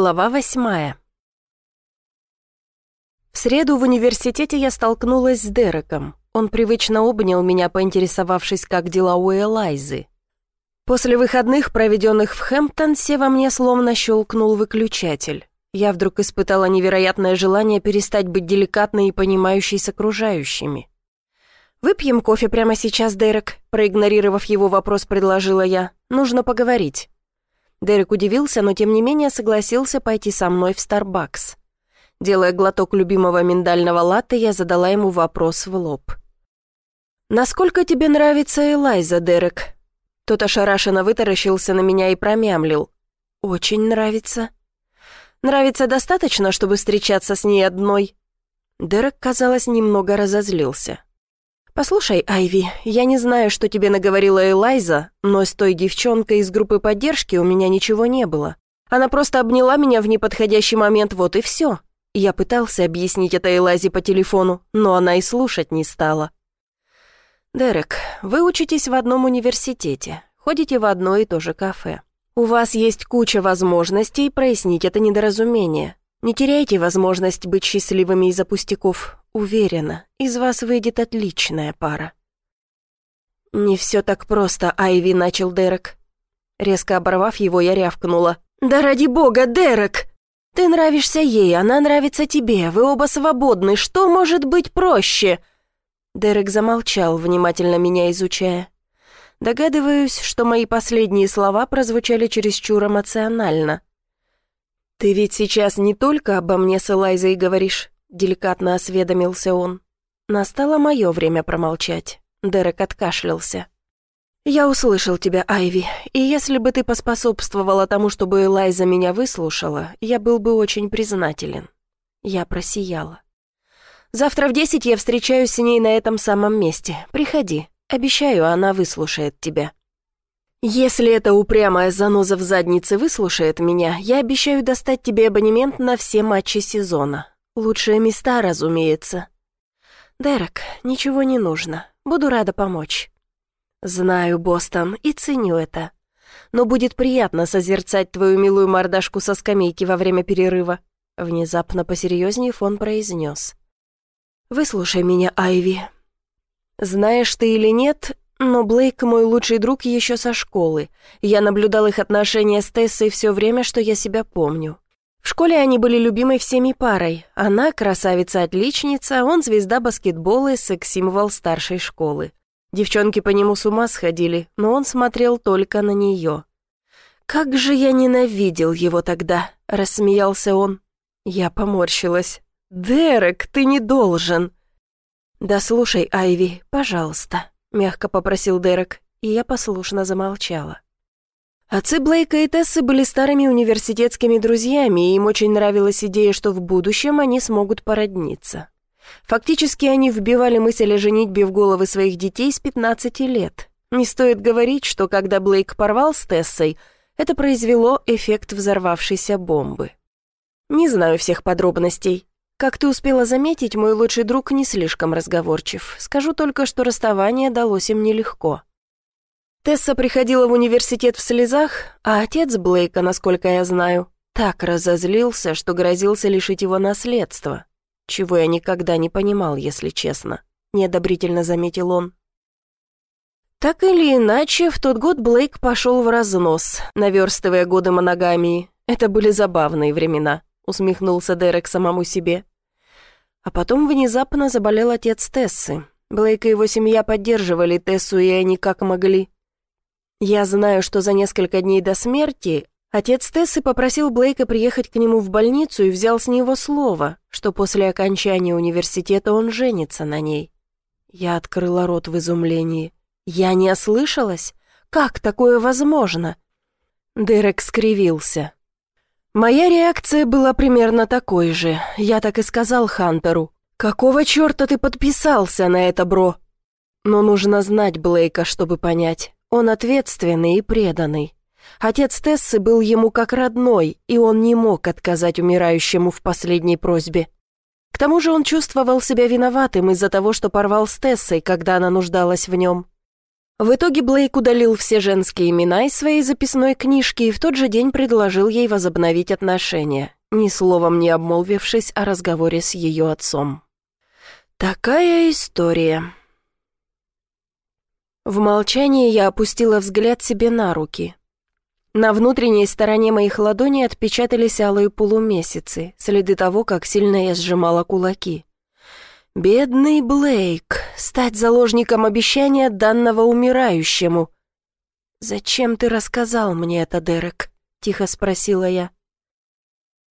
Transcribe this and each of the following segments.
Глава восьмая. В среду в университете я столкнулась с Дереком. Он привычно обнял меня, поинтересовавшись, как дела у Элайзы. После выходных, проведенных в Хэмптонсе, во мне словно щелкнул выключатель. Я вдруг испытала невероятное желание перестать быть деликатной и понимающей с окружающими. «Выпьем кофе прямо сейчас, Дерек», проигнорировав его вопрос, предложила я. «Нужно поговорить». Дерек удивился, но тем не менее согласился пойти со мной в Starbucks. Делая глоток любимого миндального латте, я задала ему вопрос в лоб. «Насколько тебе нравится Элайза, Дерек?» Тот ошарашенно вытаращился на меня и промямлил. «Очень нравится». «Нравится достаточно, чтобы встречаться с ней одной?» Дерек, казалось, немного разозлился. «Послушай, Айви, я не знаю, что тебе наговорила Элайза, но с той девчонкой из группы поддержки у меня ничего не было. Она просто обняла меня в неподходящий момент, вот и все. Я пытался объяснить это Элайзе по телефону, но она и слушать не стала. «Дерек, вы учитесь в одном университете, ходите в одно и то же кафе. У вас есть куча возможностей прояснить это недоразумение. Не теряйте возможность быть счастливыми из-за пустяков. Уверена, из вас выйдет отличная пара». «Не все так просто, Айви», — начал Дерек. Резко оборвав его, я рявкнула. «Да ради бога, Дерек! Ты нравишься ей, она нравится тебе, вы оба свободны, что может быть проще?» Дерек замолчал, внимательно меня изучая. Догадываюсь, что мои последние слова прозвучали чересчур эмоционально. «Ты ведь сейчас не только обо мне с Элайзой говоришь», — деликатно осведомился он. Настало мое время промолчать. Дерек откашлялся. «Я услышал тебя, Айви, и если бы ты поспособствовала тому, чтобы Элайза меня выслушала, я был бы очень признателен». Я просияла. «Завтра в десять я встречаюсь с ней на этом самом месте. Приходи. Обещаю, она выслушает тебя». «Если эта упрямая заноза в заднице выслушает меня, я обещаю достать тебе абонемент на все матчи сезона. Лучшие места, разумеется». «Дерек, ничего не нужно. Буду рада помочь». «Знаю, Бостон, и ценю это. Но будет приятно созерцать твою милую мордашку со скамейки во время перерыва». Внезапно посерьезнее он произнес. «Выслушай меня, Айви. Знаешь ты или нет, но Блейк мой лучший друг еще со школы. Я наблюдал их отношения с Тессой все время, что я себя помню. В школе они были любимой всеми парой. Она красавица-отличница, он звезда баскетбола и секс-символ старшей школы. Девчонки по нему с ума сходили, но он смотрел только на нее. «Как же я ненавидел его тогда!» — рассмеялся он. Я поморщилась. «Дерек, ты не должен!» «Да слушай, Айви, пожалуйста», — мягко попросил Дерек, и я послушно замолчала. Отцы Блейка и Тессы были старыми университетскими друзьями, и им очень нравилась идея, что в будущем они смогут породниться. Фактически они вбивали мысль о женитьбе в головы своих детей с 15 лет. Не стоит говорить, что когда Блейк порвал с Тессой, это произвело эффект взорвавшейся бомбы. Не знаю всех подробностей, как ты успела заметить, мой лучший друг не слишком разговорчив. Скажу только, что расставание далось им нелегко. Тесса приходила в университет в слезах, а отец Блейка, насколько я знаю, так разозлился, что грозился лишить его наследства. Чего я никогда не понимал, если честно. Неодобрительно заметил он. Так или иначе, в тот год Блейк пошел в разнос, наверстывая годы моногамии. Это были забавные времена усмехнулся Дерек самому себе. А потом внезапно заболел отец Тессы. Блейк и его семья поддерживали Тессу, и они как могли. Я знаю, что за несколько дней до смерти отец Тессы попросил Блейка приехать к нему в больницу и взял с него слово, что после окончания университета он женится на ней. Я открыла рот в изумлении. Я не ослышалась? Как такое возможно? Дерек скривился. Моя реакция была примерно такой же. Я так и сказал Хантеру. «Какого черта ты подписался на это, бро?» Но нужно знать Блейка, чтобы понять. Он ответственный и преданный. Отец Тессы был ему как родной, и он не мог отказать умирающему в последней просьбе. К тому же он чувствовал себя виноватым из-за того, что порвал с Тессой, когда она нуждалась в нем. В итоге Блейк удалил все женские имена из своей записной книжки и в тот же день предложил ей возобновить отношения, ни словом не обмолвившись о разговоре с ее отцом. Такая история. В молчании я опустила взгляд себе на руки. На внутренней стороне моих ладоней отпечатались алые полумесяцы, следы того, как сильно я сжимала кулаки. Бедный Блейк, стать заложником обещания данного умирающему. «Зачем ты рассказал мне это, Дерек?» — тихо спросила я.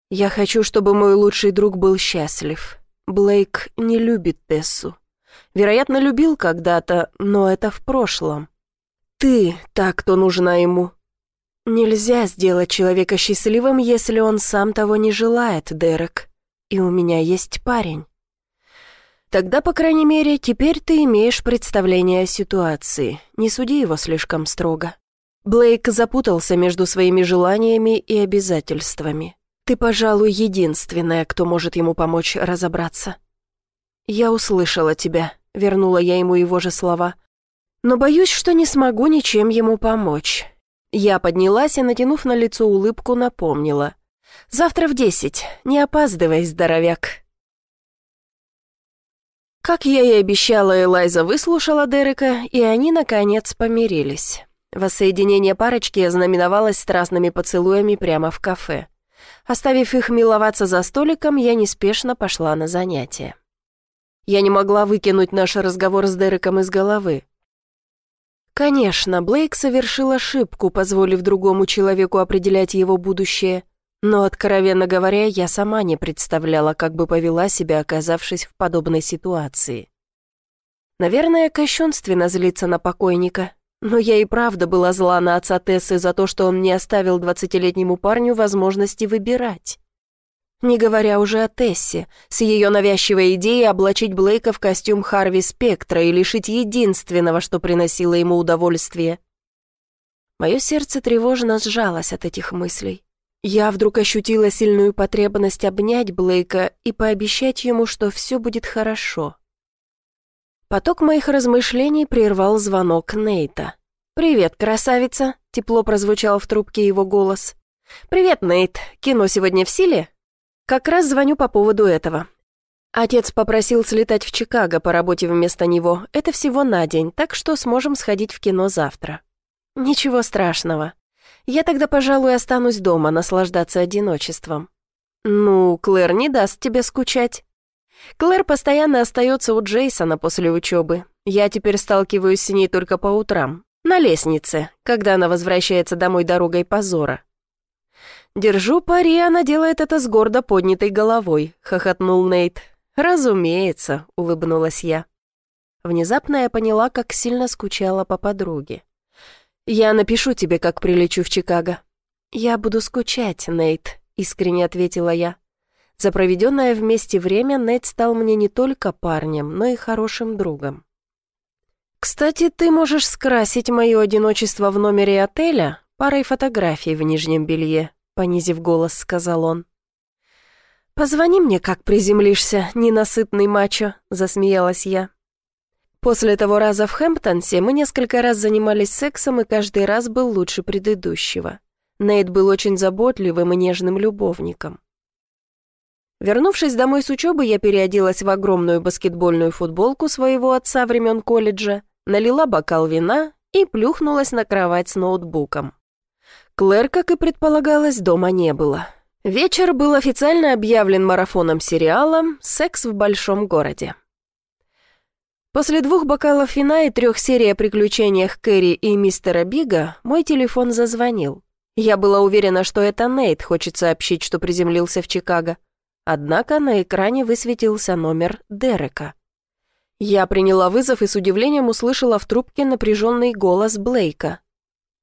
«Я хочу, чтобы мой лучший друг был счастлив. Блейк не любит Тессу. Вероятно, любил когда-то, но это в прошлом. Ты та, кто нужна ему, Нельзя сделать человека счастливым, если он сам того не желает, Дерек. И у меня есть парень. Тогда, по крайней мере, теперь ты имеешь представление о ситуации. Не суди его слишком строго. Блейк запутался между своими желаниями и обязательствами. Ты, пожалуй, единственная, кто может ему помочь разобраться. Я услышала тебя, вернула я ему его же слова. Но боюсь, что не смогу ничем ему помочь. Я поднялась и, натянув на лицо улыбку, напомнила. «Завтра в десять. Не опаздывай, здоровяк». Как я и обещала, Элайза выслушала Дерека, и они, наконец, помирились. Воссоединение парочки ознаменовалось страстными поцелуями прямо в кафе. Оставив их миловаться за столиком, я неспешно пошла на занятия. Я не могла выкинуть наш разговор с Дереком из головы. Конечно, Блейк совершил ошибку, позволив другому человеку определять его будущее, но, откровенно говоря, я сама не представляла, как бы повела себя, оказавшись в подобной ситуации. Наверное, кощунственно злиться на покойника, но я и правда была зла на отца Тессы за то, что он не оставил двадцатилетнему парню возможности выбирать. Не говоря уже о Тессе, с ее навязчивой идеей облачить Блейка в костюм Харви Спектра и лишить единственного, что приносило ему удовольствие. Мое сердце тревожно сжалось от этих мыслей. Я вдруг ощутила сильную потребность обнять Блейка и пообещать ему, что все будет хорошо. Поток моих размышлений прервал звонок Нейта. «Привет, красавица!» — тепло прозвучал в трубке его голос. «Привет, Нейт. Кино сегодня в силе?» Как раз звоню по поводу этого. Отец попросил слетать в Чикаго по работе вместо него. Это всего на день, так что сможем сходить в кино завтра. Ничего страшного. Я тогда, пожалуй, останусь дома, наслаждаться одиночеством. Ну, Клэр не даст тебе скучать. Клэр постоянно остается у Джейсона после учебы. Я теперь сталкиваюсь с ней только по утрам. На лестнице, когда она возвращается домой дорогой позора. «Держу пари, она делает это с гордо поднятой головой», — хохотнул Нейт. «Разумеется», — улыбнулась я. Внезапно я поняла, как сильно скучала по подруге. «Я напишу тебе, как прилечу в Чикаго». «Я буду скучать, Нейт», — искренне ответила я. За проведенное вместе время Нейт стал мне не только парнем, но и хорошим другом. «Кстати, ты можешь скрасить мое одиночество в номере отеля парой фотографий в нижнем белье», понизив голос, сказал он. «Позвони мне, как приземлишься, ненасытный мачо», — засмеялась я. После того раза в Хэмптонсе мы несколько раз занимались сексом, и каждый раз был лучше предыдущего. Нейт был очень заботливым и нежным любовником. Вернувшись домой с учебы, я переоделась в огромную баскетбольную футболку своего отца времен колледжа, налила бокал вина и плюхнулась на кровать с ноутбуком. Клэр, как и предполагалось, дома не было. Вечер был официально объявлен марафоном сериала «Секс в большом городе». После двух бокалов вина и трех серий о приключениях Кэрри и мистера Бига мой телефон зазвонил. Я была уверена, что это Нейт хочет сообщить, что приземлился в Чикаго. Однако на экране высветился номер Дерека. Я приняла вызов и с удивлением услышала в трубке напряженный голос Блейка.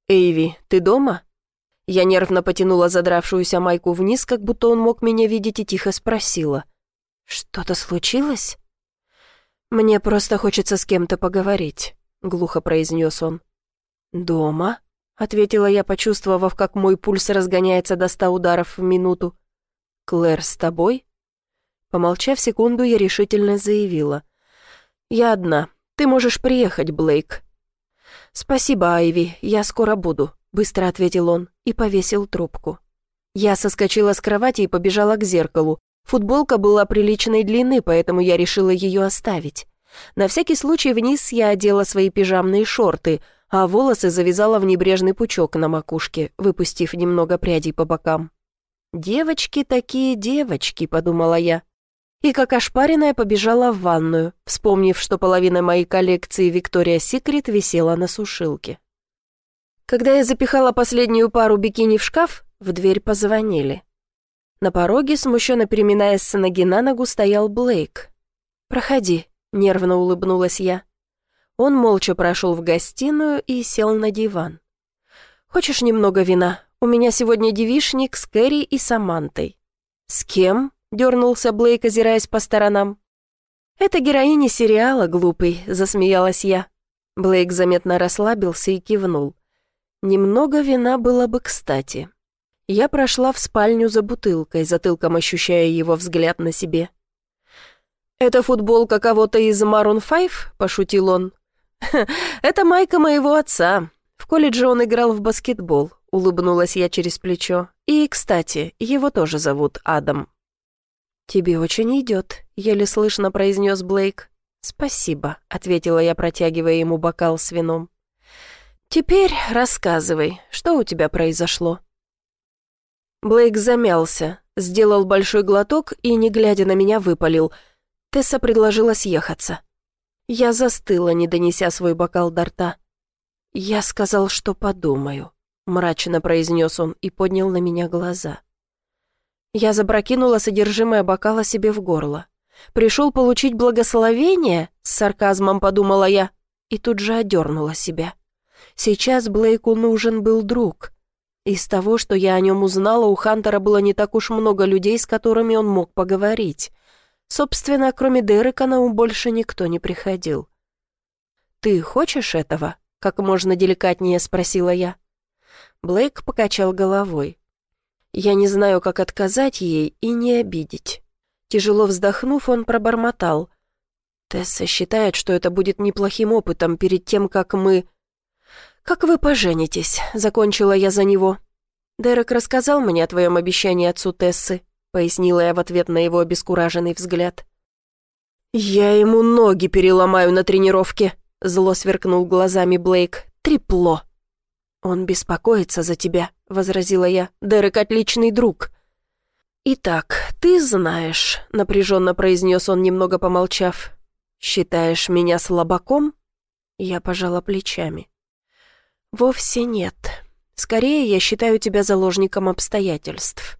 «Эйви, ты дома?» Я нервно потянула задравшуюся майку вниз, как будто он мог меня видеть, и тихо спросила. «Что-то случилось?» «Мне просто хочется с кем-то поговорить», — глухо произнес он. «Дома?» — ответила я, почувствовав, как мой пульс разгоняется до ста ударов в минуту. «Клэр с тобой?» Помолчав секунду, я решительно заявила. «Я одна. Ты можешь приехать, Блейк». «Спасибо, Айви, я скоро буду», — быстро ответил он и повесил трубку. Я соскочила с кровати и побежала к зеркалу. Футболка была приличной длины, поэтому я решила ее оставить. На всякий случай вниз я одела свои пижамные шорты, а волосы завязала в небрежный пучок на макушке, выпустив немного прядей по бокам. «Девочки такие девочки», — подумала я. И как ошпаренная побежала в ванную, вспомнив, что половина моей коллекции Виктория Секрет висела на сушилке. Когда я запихала последнюю пару бикини в шкаф, в дверь позвонили. На пороге, смущенно переминаясь с ноги на ногу, стоял Блейк. «Проходи», — нервно улыбнулась я. Он молча прошел в гостиную и сел на диван. «Хочешь немного вина? У меня сегодня девишник с Кэрри и Самантой». «С кем?» — дернулся Блейк, озираясь по сторонам. «Это героиня сериала, глупый», — засмеялась я. Блейк заметно расслабился и кивнул. «Немного вина было бы кстати». Я прошла в спальню за бутылкой, затылком ощущая его взгляд на себе. «Это футболка кого-то из Maroon 5?» – пошутил он. «Это майка моего отца. В колледже он играл в баскетбол», – улыбнулась я через плечо. «И, кстати, его тоже зовут Адам». «Тебе очень идет», — еле слышно произнес Блейк. «Спасибо», — ответила я, протягивая ему бокал с вином. «Теперь рассказывай, что у тебя произошло?» Блейк замялся, сделал большой глоток и, не глядя на меня, выпалил. Тесса предложила съехаться. Я застыла, не донеся свой бокал до рта. «Я сказал, что подумаю», — мрачно произнес он и поднял на меня глаза. Я запрокинула содержимое бокала себе в горло. «Пришел получить благословение?» — с сарказмом подумала я, и тут же одернула себя. Сейчас Блейку нужен был друг — из того, что я о нем узнала, у Хантера было не так уж много людей, с которыми он мог поговорить. Собственно, кроме Дерека на ум больше никто не приходил. «Ты хочешь этого?» — как можно деликатнее спросила я. Блейк покачал головой. Я не знаю, как отказать ей и не обидеть. Тяжело вздохнув, он пробормотал. Тесса считает, что это будет неплохим опытом перед тем, как мы... «Как вы поженитесь?» — закончила я за него. «Дерек рассказал мне о твоем обещании отцу Тессы», — пояснила я в ответ на его обескураженный взгляд. «Я ему ноги переломаю на тренировке», — зло сверкнул глазами Блейк. «Трепло». «Он беспокоится за тебя», — возразила я. «Дерек отличный друг». «Итак, ты знаешь», — напряженно произнес он, немного помолчав. «Считаешь меня слабаком?» Я пожала плечами. «Вовсе нет. Скорее, я считаю тебя заложником обстоятельств».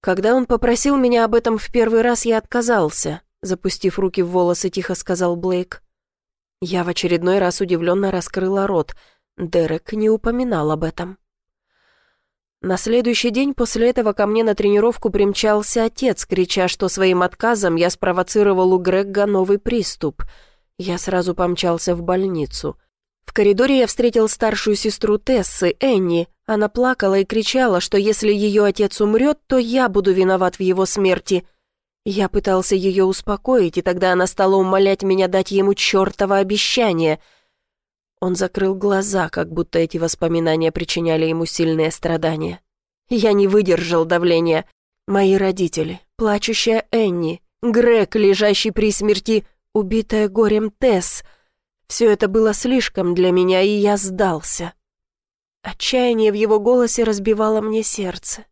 Когда он попросил меня об этом в первый раз, я отказался, запустив руки в волосы, тихо сказал Блейк. Я в очередной раз удивленно раскрыла рот. Дерек не упоминал об этом. На следующий день после этого ко мне на тренировку примчался отец, крича, что своим отказом я спровоцировал у Грегга новый приступ. Я сразу помчался в больницу — в коридоре я встретил старшую сестру Тессы, Энни. Она плакала и кричала, что если ее отец умрет, то я буду виноват в его смерти. Я пытался ее успокоить, и тогда она стала умолять меня дать ему чертово обещание. Он закрыл глаза, как будто эти воспоминания причиняли ему сильные страдания. Я не выдержал давления. Мои родители, плачущая Энни, Грег, лежащий при смерти, убитая горем Тесс — все это было слишком для меня, и я сдался. Отчаяние в его голосе разбивало мне сердце.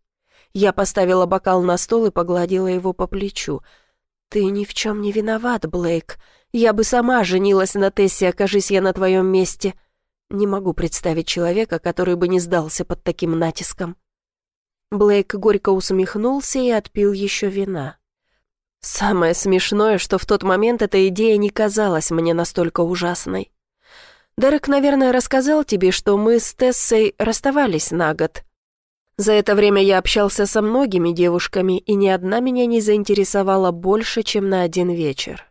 Я поставила бокал на стол и погладила его по плечу. «Ты ни в чем не виноват, Блейк. Я бы сама женилась на Тессе, окажись я на твоем месте. Не могу представить человека, который бы не сдался под таким натиском». Блейк горько усмехнулся и отпил еще вина. Самое смешное, что в тот момент эта идея не казалась мне настолько ужасной. Дерек, наверное, рассказал тебе, что мы с Тессой расставались на год. За это время я общался со многими девушками, и ни одна меня не заинтересовала больше, чем на один вечер.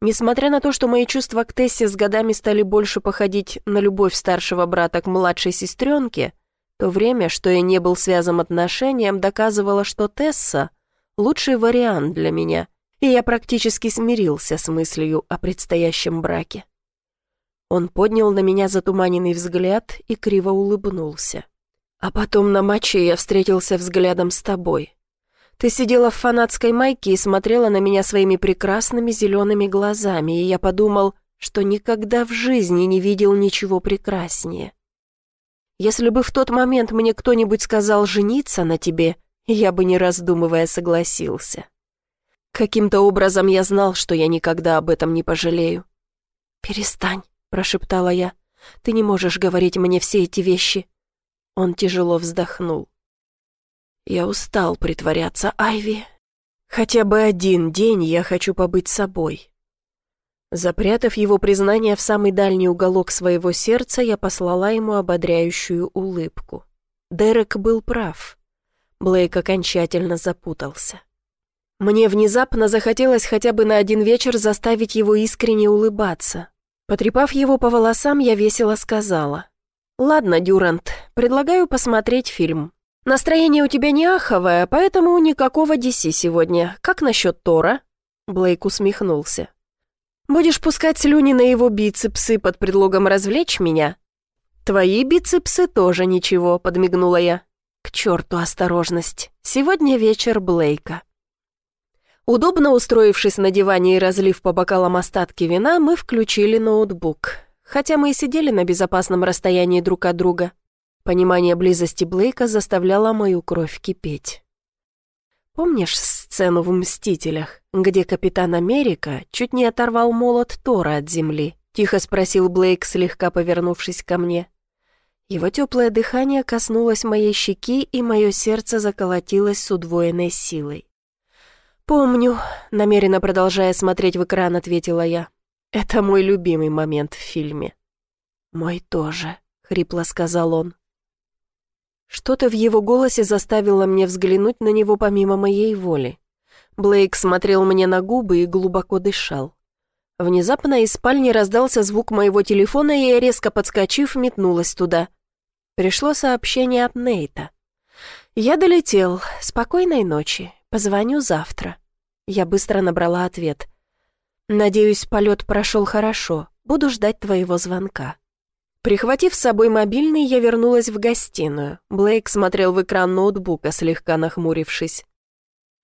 Несмотря на то, что мои чувства к Тессе с годами стали больше походить на любовь старшего брата к младшей сестренке, то время, что я не был связан отношением, доказывало, что Тесса — лучший вариант для меня, и я практически смирился с мыслью о предстоящем браке. Он поднял на меня затуманенный взгляд и криво улыбнулся. «А потом на матче я встретился взглядом с тобой. Ты сидела в фанатской майке и смотрела на меня своими прекрасными зелеными глазами, и я подумал, что никогда в жизни не видел ничего прекраснее. Если бы в тот момент мне кто-нибудь сказал жениться на тебе, я бы не раздумывая согласился. Каким-то образом я знал, что я никогда об этом не пожалею. «Перестань», — прошептала я, — «ты не можешь говорить мне все эти вещи». Он тяжело вздохнул. Я устал притворяться, Айви. Хотя бы один день я хочу побыть собой. Запрятав его признание в самый дальний уголок своего сердца, я послала ему ободряющую улыбку. Дерек был прав. Блейк окончательно запутался. Мне внезапно захотелось хотя бы на один вечер заставить его искренне улыбаться. Потрепав его по волосам, я весело сказала. «Ладно, Дюрант, предлагаю посмотреть фильм. «Настроение у тебя не аховое, поэтому никакого DC сегодня. Как насчет Тора?» Блейк усмехнулся. «Будешь пускать слюни на его бицепсы под предлогом развлечь меня?» «Твои бицепсы тоже ничего», — подмигнула я. «К черту осторожность. Сегодня вечер Блейка». Удобно устроившись на диване и разлив по бокалам остатки вина, мы включили ноутбук. Хотя мы и сидели на безопасном расстоянии друг от друга. Понимание близости Блейка заставляло мою кровь кипеть. Помнишь сцену в «Мстителях», где Капитан Америка чуть не оторвал молот Тора от земли? Тихо спросил Блейк, слегка повернувшись ко мне. Его теплое дыхание коснулось моей щеки, и мое сердце заколотилось с удвоенной силой. «Помню», — намеренно продолжая смотреть в экран, ответила я. «Это мой любимый момент в фильме». «Мой тоже», — хрипло сказал он. Что-то в его голосе заставило мне взглянуть на него помимо моей воли. Блейк смотрел мне на губы и глубоко дышал. Внезапно из спальни раздался звук моего телефона, и я, резко подскочив, метнулась туда. Пришло сообщение от Нейта. «Я долетел. Спокойной ночи. Позвоню завтра». Я быстро набрала ответ. «Надеюсь, полет прошел хорошо. Буду ждать твоего звонка». Прихватив с собой мобильный, я вернулась в гостиную. Блейк смотрел в экран ноутбука, слегка нахмурившись.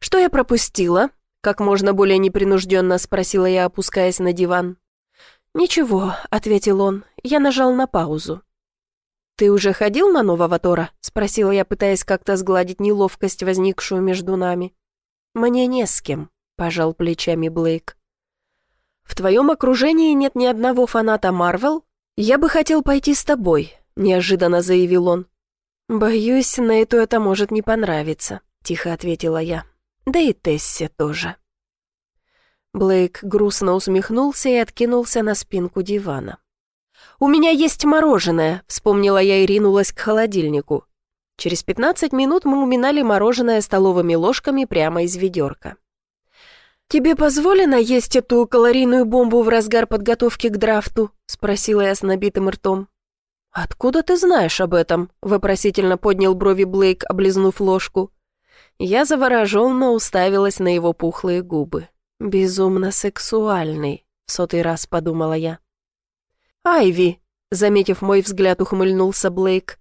«Что я пропустила?» — как можно более непринужденно спросила я, опускаясь на диван. «Ничего», — ответил он, — я нажал на паузу. «Ты уже ходил на нового Тора?» — спросила я, пытаясь как-то сгладить неловкость, возникшую между нами. «Мне не с кем», — пожал плечами Блейк. «В твоем окружении нет ни одного фаната Марвел?» «Я бы хотел пойти с тобой», — неожиданно заявил он. «Боюсь, на эту это может не понравиться», — тихо ответила я. «Да и Тессе тоже». Блейк грустно усмехнулся и откинулся на спинку дивана. «У меня есть мороженое», — вспомнила я и ринулась к холодильнику. Через пятнадцать минут мы уминали мороженое столовыми ложками прямо из ведерка. «Тебе позволено есть эту калорийную бомбу в разгар подготовки к драфту?» — спросила я с набитым ртом. «Откуда ты знаешь об этом?» — вопросительно поднял брови Блейк, облизнув ложку. Я завороженно уставилась на его пухлые губы. «Безумно сексуальный», — в сотый раз подумала я. «Айви», — заметив мой взгляд, ухмыльнулся Блейк.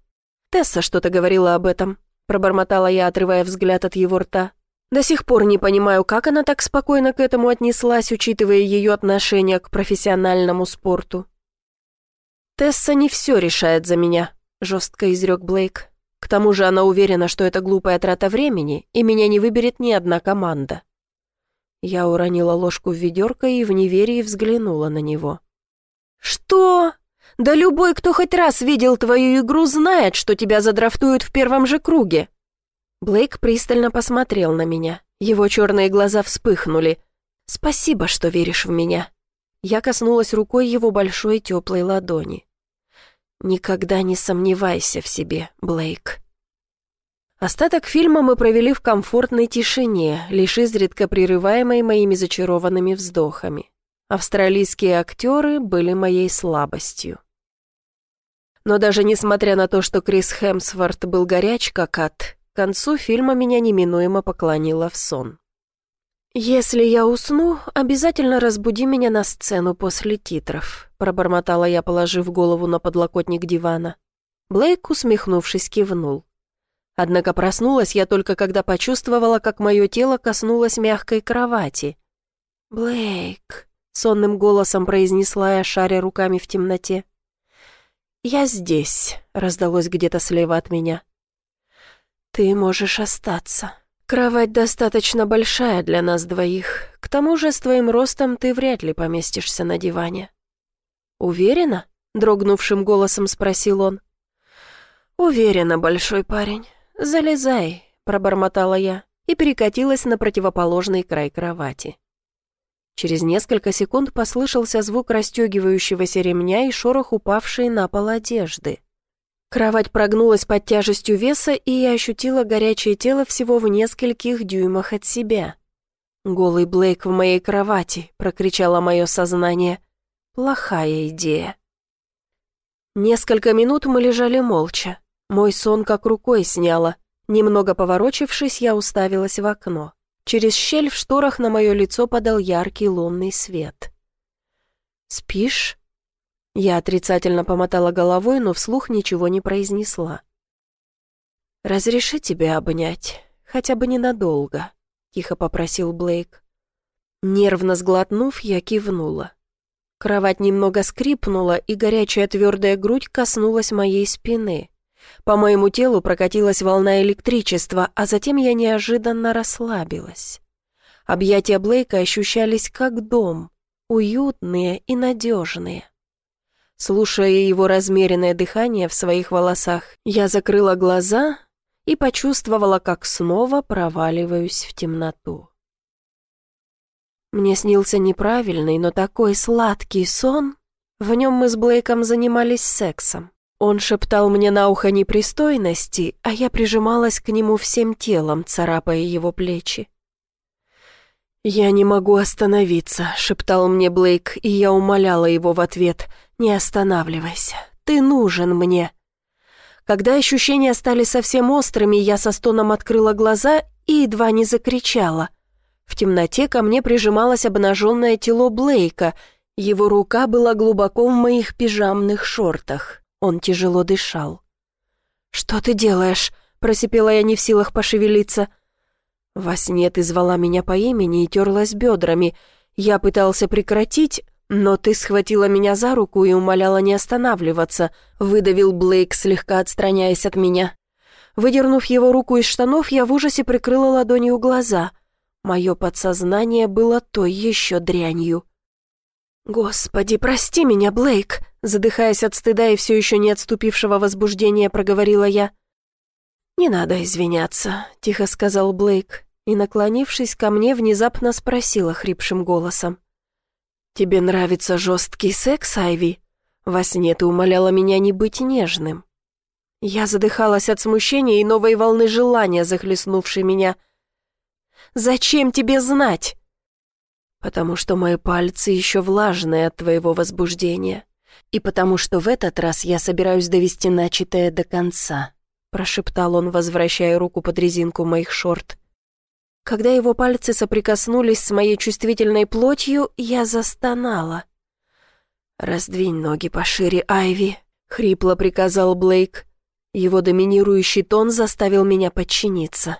«Тесса что-то говорила об этом», — пробормотала я, отрывая взгляд от его рта. До сих пор не понимаю, как она так спокойно к этому отнеслась, учитывая ее отношение к профессиональному спорту. «Тесса не все решает за меня», — жестко изрек Блейк. «К тому же она уверена, что это глупая трата времени, и меня не выберет ни одна команда». Я уронила ложку в ведерко и в неверии взглянула на него. «Что? Да любой, кто хоть раз видел твою игру, знает, что тебя задрафтуют в первом же круге. Блейк пристально посмотрел на меня. Его черные глаза вспыхнули. «Спасибо, что веришь в меня». Я коснулась рукой его большой теплой ладони. «Никогда не сомневайся в себе, Блейк». Остаток фильма мы провели в комфортной тишине, лишь изредка прерываемой моими зачарованными вздохами. Австралийские актеры были моей слабостью. Но даже несмотря на то, что Крис Хемсворт был горяч как ад, к концу фильма меня неминуемо поклонило в сон. «Если я усну, обязательно разбуди меня на сцену после титров», пробормотала я, положив голову на подлокотник дивана. Блейк, усмехнувшись, кивнул. Однако проснулась я только когда почувствовала, как мое тело коснулось мягкой кровати. «Блейк», — сонным голосом произнесла я, шаря руками в темноте. «Я здесь», — раздалось где-то слева от меня. «Ты можешь остаться. Кровать достаточно большая для нас двоих. К тому же с твоим ростом ты вряд ли поместишься на диване». «Уверена?» — дрогнувшим голосом спросил он. «Уверена, большой парень. Залезай», — пробормотала я и перекатилась на противоположный край кровати. Через несколько секунд послышался звук расстегивающегося ремня и шорох упавшей на пол одежды. Кровать прогнулась под тяжестью веса, и я ощутила горячее тело всего в нескольких дюймах от себя. «Голый Блейк в моей кровати», — прокричало мое сознание. «Плохая идея». Несколько минут мы лежали молча. Мой сон как рукой сняло. Немного поворочившись, я уставилась в окно. Через щель в шторах на мое лицо подал яркий лунный свет. «Спишь?» Я отрицательно помотала головой, но вслух ничего не произнесла. «Разреши тебя обнять, хотя бы ненадолго», — тихо попросил Блейк. Нервно сглотнув, я кивнула. Кровать немного скрипнула, и горячая твердая грудь коснулась моей спины. По моему телу прокатилась волна электричества, а затем я неожиданно расслабилась. Объятия Блейка ощущались как дом, уютные и надежные. Слушая его размеренное дыхание в своих волосах, я закрыла глаза и почувствовала, как снова проваливаюсь в темноту. Мне снился неправильный, но такой сладкий сон. В нем мы с Блейком занимались сексом. Он шептал мне на ухо непристойности, а я прижималась к нему всем телом, царапая его плечи. «Я не могу остановиться», — шептал мне Блейк, и я умоляла его в ответ. «Не останавливайся, ты нужен мне». Когда ощущения стали совсем острыми, я со стоном открыла глаза и едва не закричала. В темноте ко мне прижималось обнаженное тело Блейка, его рука была глубоко в моих пижамных шортах. Он тяжело дышал. «Что ты делаешь?» — просипела я не в силах пошевелиться. Во сне ты звала меня по имени и терлась бедрами. Я пытался прекратить, но ты схватила меня за руку и умоляла не останавливаться, выдавил Блейк, слегка отстраняясь от меня. Выдернув его руку из штанов, я в ужасе прикрыла ладонью глаза. Мое подсознание было той еще дрянью. «Господи, прости меня, Блейк!» Задыхаясь от стыда и все еще не отступившего возбуждения, проговорила я. «Не надо извиняться», — тихо сказал Блейк, и, наклонившись ко мне, внезапно спросила хрипшим голосом. «Тебе нравится жесткий секс, Айви? Во сне ты умоляла меня не быть нежным». Я задыхалась от смущения и новой волны желания, захлестнувшей меня. «Зачем тебе знать?» потому что мои пальцы еще влажные от твоего возбуждения, и потому что в этот раз я собираюсь довести начатое до конца», прошептал он, возвращая руку под резинку моих шорт. Когда его пальцы соприкоснулись с моей чувствительной плотью, я застонала. «Раздвинь ноги пошире, Айви», — хрипло приказал Блейк. Его доминирующий тон заставил меня подчиниться.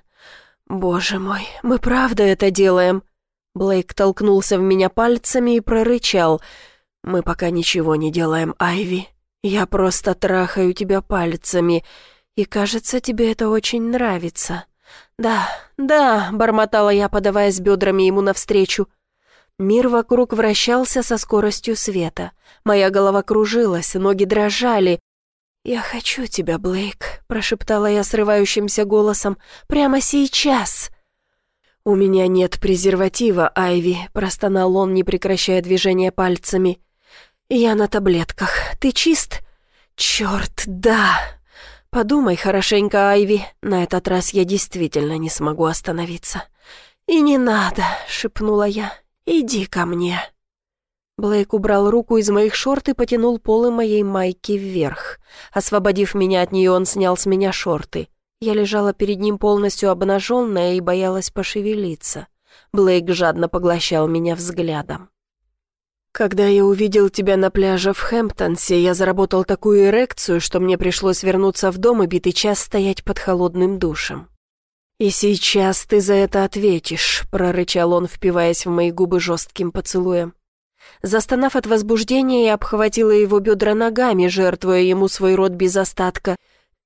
«Боже мой, мы правда это делаем?» Блейк толкнулся в меня пальцами и прорычал. «Мы пока ничего не делаем, Айви. Я просто трахаю тебя пальцами, и, кажется, тебе это очень нравится». «Да, да», — бормотала я, подаваясь бедрами ему навстречу. Мир вокруг вращался со скоростью света. Моя голова кружилась, ноги дрожали. «Я хочу тебя, Блейк», — прошептала я срывающимся голосом. «Прямо сейчас!» «У меня нет презерватива, Айви», — простонал он, не прекращая движения пальцами. «Я на таблетках. Ты чист?» «Черт, да!» «Подумай хорошенько, Айви. На этот раз я действительно не смогу остановиться». «И не надо», — шепнула я. «Иди ко мне». Блейк убрал руку из моих шорт и потянул полы моей майки вверх. Освободив меня от нее, он снял с меня шорты. Я лежала перед ним полностью обнаженная и боялась пошевелиться. Блейк жадно поглощал меня взглядом. «Когда я увидел тебя на пляже в Хэмптонсе, я заработал такую эрекцию, что мне пришлось вернуться в дом и битый час стоять под холодным душем. «И сейчас ты за это ответишь», — прорычал он, впиваясь в мои губы жестким поцелуем. Застонав от возбуждения, я обхватила его бедра ногами, жертвуя ему свой рот без остатка.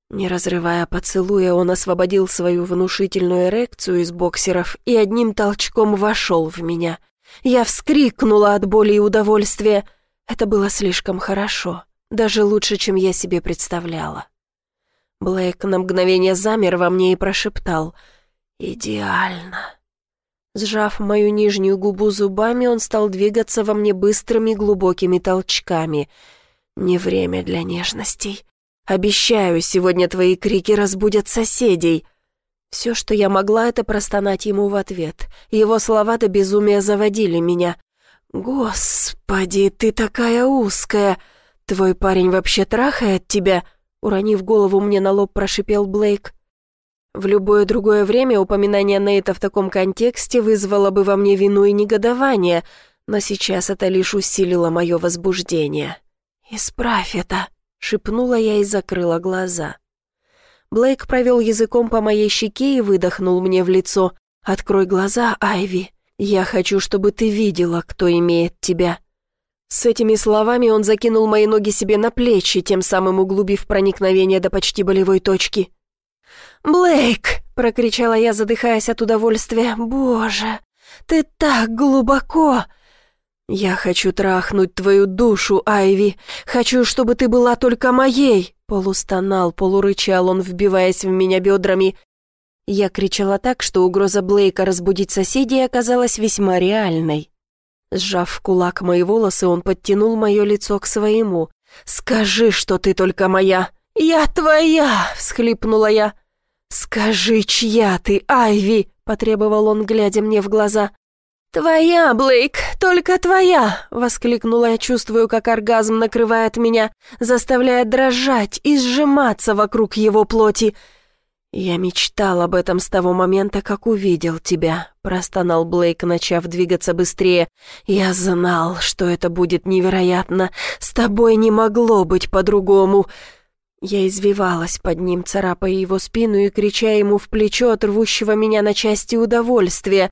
Не разрывая поцелуя, он освободил свою внушительную эрекцию из боксеров и одним толчком вошел в меня — я вскрикнула от боли и удовольствия. Это было слишком хорошо, даже лучше, чем я себе представляла. Блэк на мгновение замер во мне и прошептал «Идеально». Сжав мою нижнюю губу зубами, он стал двигаться во мне быстрыми глубокими толчками. «Не время для нежностей. Обещаю, сегодня твои крики разбудят соседей». Все, что я могла, это простонать ему в ответ. Его слова до безумия заводили меня. «Господи, ты такая узкая! Твой парень вообще трахает тебя?» Уронив голову мне на лоб, прошипел Блейк. В любое другое время упоминание Нейта в таком контексте вызвало бы во мне вину и негодование, но сейчас это лишь усилило мое возбуждение. «Исправь это!» — шепнула я и закрыла глаза. Блейк провел языком по моей щеке и выдохнул мне в лицо. «Открой глаза, Айви. Я хочу, чтобы ты видела, кто имеет тебя». С этими словами он закинул мои ноги себе на плечи, тем самым углубив проникновение до почти болевой точки. «Блейк!» — прокричала я, задыхаясь от удовольствия. «Боже, ты так глубоко!» «Я хочу трахнуть твою душу, Айви. Хочу, чтобы ты была только моей!» Полустонал, полурычал он, вбиваясь в меня бедрами. Я кричала так, что угроза Блейка разбудить соседей оказалась весьма реальной. Сжав в кулак мои волосы, он подтянул мое лицо к своему. «Скажи, что ты только моя!» «Я твоя!» — всхлипнула я. «Скажи, чья ты, Айви!» — потребовал он, глядя мне в глаза. «Твоя, Блейк, только твоя!» — воскликнула я, чувствую, как оргазм накрывает меня, заставляя дрожать и сжиматься вокруг его плоти. «Я мечтал об этом с того момента, как увидел тебя», — простонал Блейк, начав двигаться быстрее. «Я знал, что это будет невероятно. С тобой не могло быть по-другому». Я извивалась под ним, царапая его спину и крича ему в плечо от рвущего меня на части удовольствия.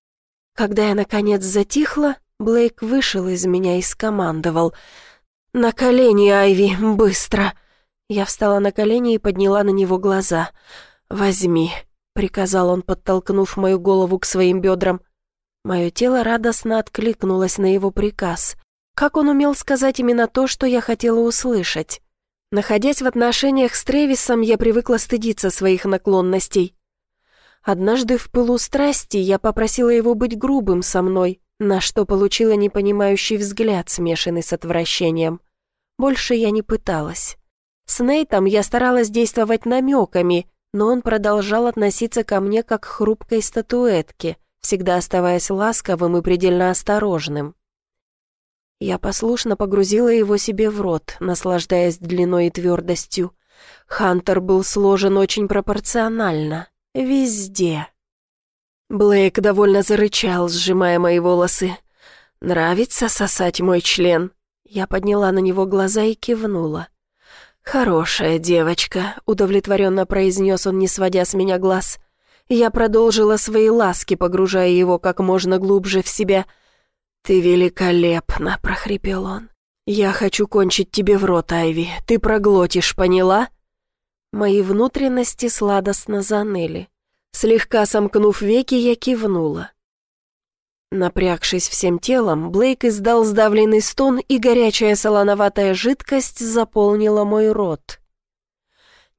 Когда я, наконец, затихла, Блейк вышел из меня и скомандовал. «На колени, Айви, быстро!» Я встала на колени и подняла на него глаза. «Возьми», — приказал он, подтолкнув мою голову к своим бедрам. Мое тело радостно откликнулось на его приказ. Как он умел сказать именно то, что я хотела услышать? Находясь в отношениях с Тревисом, я привыкла стыдиться своих наклонностей. Однажды в пылу страсти я попросила его быть грубым со мной, на что получила непонимающий взгляд, смешанный с отвращением. Больше я не пыталась. С Нейтом я старалась действовать намеками, но он продолжал относиться ко мне как к хрупкой статуэтке, всегда оставаясь ласковым и предельно осторожным. Я послушно погрузила его себе в рот, наслаждаясь длиной и твердостью. Хантер был сложен очень пропорционально, Везде. Блейк довольно зарычал, сжимая мои волосы. «Нравится сосать мой член?» Я подняла на него глаза и кивнула. «Хорошая девочка», — удовлетворенно произнес он, не сводя с меня глаз. Я продолжила свои ласки, погружая его как можно глубже в себя. «Ты великолепна», — прохрипел он. «Я хочу кончить тебе в рот, Айви. Ты проглотишь, поняла?» Мои внутренности сладостно заныли. Слегка сомкнув веки, я кивнула. Напрягшись всем телом, Блейк издал сдавленный стон, и горячая солоноватая жидкость заполнила мой рот.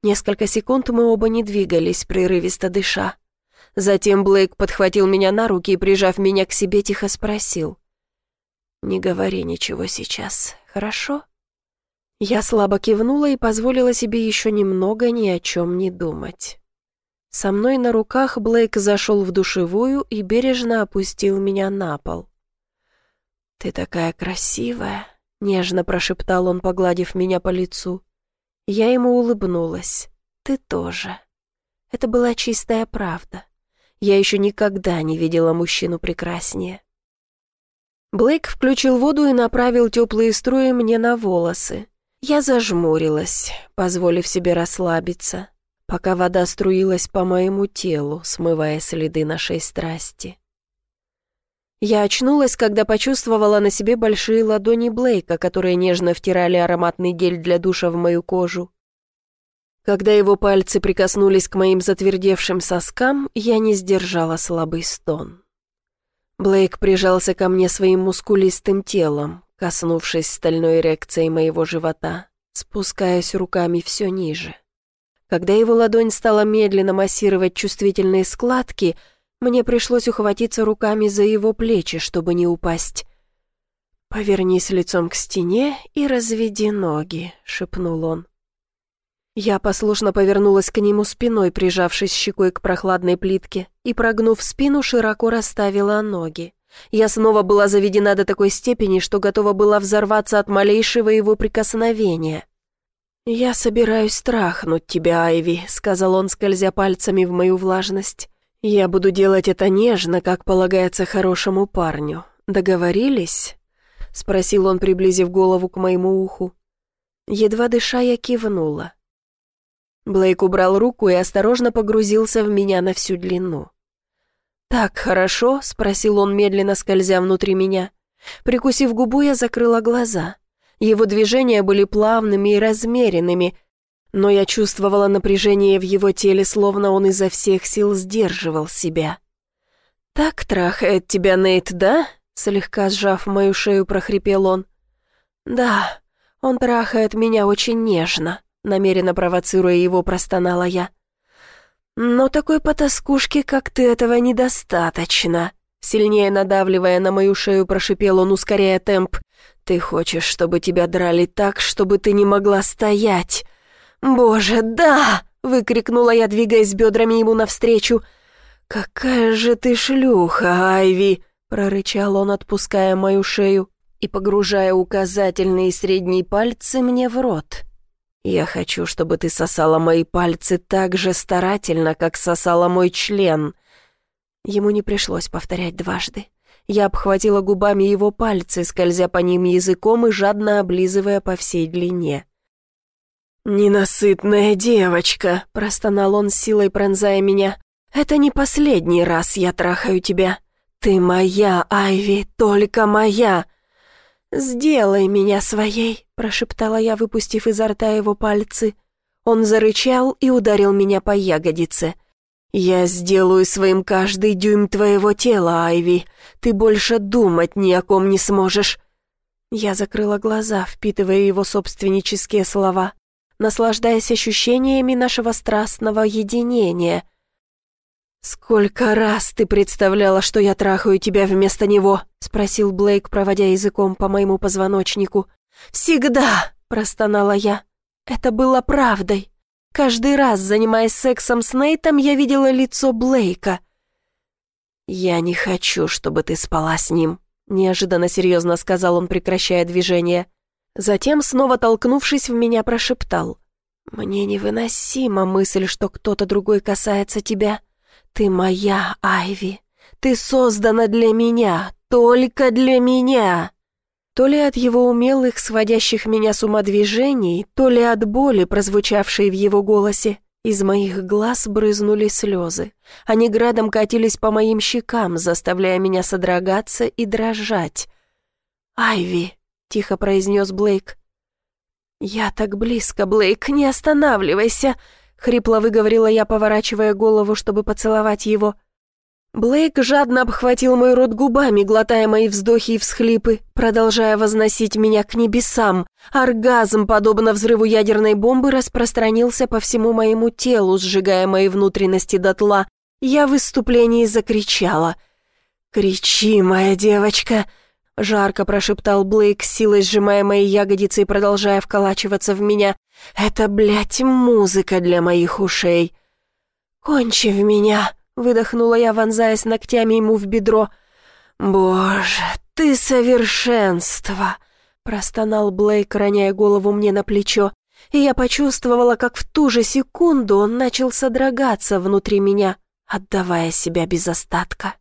Несколько секунд мы оба не двигались, прерывисто дыша. Затем Блейк подхватил меня на руки и, прижав меня к себе, тихо спросил. «Не говори ничего сейчас, хорошо?» Я слабо кивнула и позволила себе еще немного ни о чем не думать. Со мной на руках Блейк зашел в душевую и бережно опустил меня на пол. «Ты такая красивая», — нежно прошептал он, погладив меня по лицу. Я ему улыбнулась. «Ты тоже». Это была чистая правда. Я еще никогда не видела мужчину прекраснее. Блейк включил воду и направил теплые струи мне на волосы. Я зажмурилась, позволив себе расслабиться, пока вода струилась по моему телу, смывая следы нашей страсти. Я очнулась, когда почувствовала на себе большие ладони Блейка, которые нежно втирали ароматный гель для душа в мою кожу. Когда его пальцы прикоснулись к моим затвердевшим соскам, я не сдержала слабый стон. Блейк прижался ко мне своим мускулистым телом, коснувшись стальной эрекцией моего живота, спускаясь руками все ниже. Когда его ладонь стала медленно массировать чувствительные складки — мне пришлось ухватиться руками за его плечи, чтобы не упасть. «Повернись лицом к стене и разведи ноги», — шепнул он. Я послушно повернулась к нему спиной, прижавшись щекой к прохладной плитке, и, прогнув спину, широко расставила ноги. Я снова была заведена до такой степени, что готова была взорваться от малейшего его прикосновения. «Я собираюсь трахнуть тебя, Айви», — сказал он, скользя пальцами в мою влажность. «Я буду делать это нежно, как полагается хорошему парню. Договорились?» — спросил он, приблизив голову к моему уху. Едва дыша, я кивнула. Блейк убрал руку и осторожно погрузился в меня на всю длину. «Так хорошо?» — спросил он, медленно скользя внутри меня. Прикусив губу, я закрыла глаза. Его движения были плавными и размеренными, но я чувствовала напряжение в его теле, словно он изо всех сил сдерживал себя. «Так трахает тебя Нейт, да?» Слегка сжав мою шею, прохрипел он. «Да, он трахает меня очень нежно», намеренно провоцируя его, простонала я. «Но такой потаскушки, как ты, этого недостаточно», сильнее надавливая на мою шею, прошипел он, ускоряя темп. «Ты хочешь, чтобы тебя драли так, чтобы ты не могла стоять?» «Боже, да!» — выкрикнула я, двигаясь бедрами ему навстречу. «Какая же ты шлюха, Айви!» — прорычал он, отпуская мою шею и погружая указательные и средние пальцы мне в рот. «Я хочу, чтобы ты сосала мои пальцы так же старательно, как сосала мой член». Ему не пришлось повторять дважды. Я обхватила губами его пальцы, скользя по ним языком и жадно облизывая по всей длине. «Ненасытная девочка», — простонал он силой, пронзая меня. «Это не последний раз я трахаю тебя. Ты моя, Айви, только моя». «Сделай меня своей», — прошептала я, выпустив изо рта его пальцы. Он зарычал и ударил меня по ягодице. «Я сделаю своим каждый дюйм твоего тела, Айви. Ты больше думать ни о ком не сможешь». Я закрыла глаза, впитывая его собственнические слова наслаждаясь ощущениями нашего страстного единения. «Сколько раз ты представляла, что я трахаю тебя вместо него?» — спросил Блейк, проводя языком по моему позвоночнику. «Всегда!» — простонала я. Это было правдой. Каждый раз, занимаясь сексом с Нейтом, я видела лицо Блейка. «Я не хочу, чтобы ты спала с ним», — неожиданно серьезно сказал он, прекращая движение. Затем, снова толкнувшись в меня, прошептал. «Мне невыносима мысль, что кто-то другой касается тебя. Ты моя, Айви. Ты создана для меня, только для меня». То ли от его умелых, сводящих меня с ума движений, то ли от боли, прозвучавшей в его голосе, из моих глаз брызнули слезы. Они градом катились по моим щекам, заставляя меня содрогаться и дрожать. «Айви», тихо произнес Блейк. «Я так близко, Блейк, не останавливайся!» — хрипло выговорила я, поворачивая голову, чтобы поцеловать его. Блейк жадно обхватил мой рот губами, глотая мои вздохи и всхлипы, продолжая возносить меня к небесам. Оргазм, подобно взрыву ядерной бомбы, распространился по всему моему телу, сжигая мои внутренности дотла. Я в выступлении закричала. «Кричи, моя девочка!» Жарко прошептал Блейк, силой сжимая мои ягодицы и продолжая вколачиваться в меня. «Это, блядь, музыка для моих ушей!» «Кончи в меня!» — выдохнула я, вонзаясь ногтями ему в бедро. «Боже, ты совершенство!» — простонал Блейк, роняя голову мне на плечо. И я почувствовала, как в ту же секунду он начал содрогаться внутри меня, отдавая себя без остатка.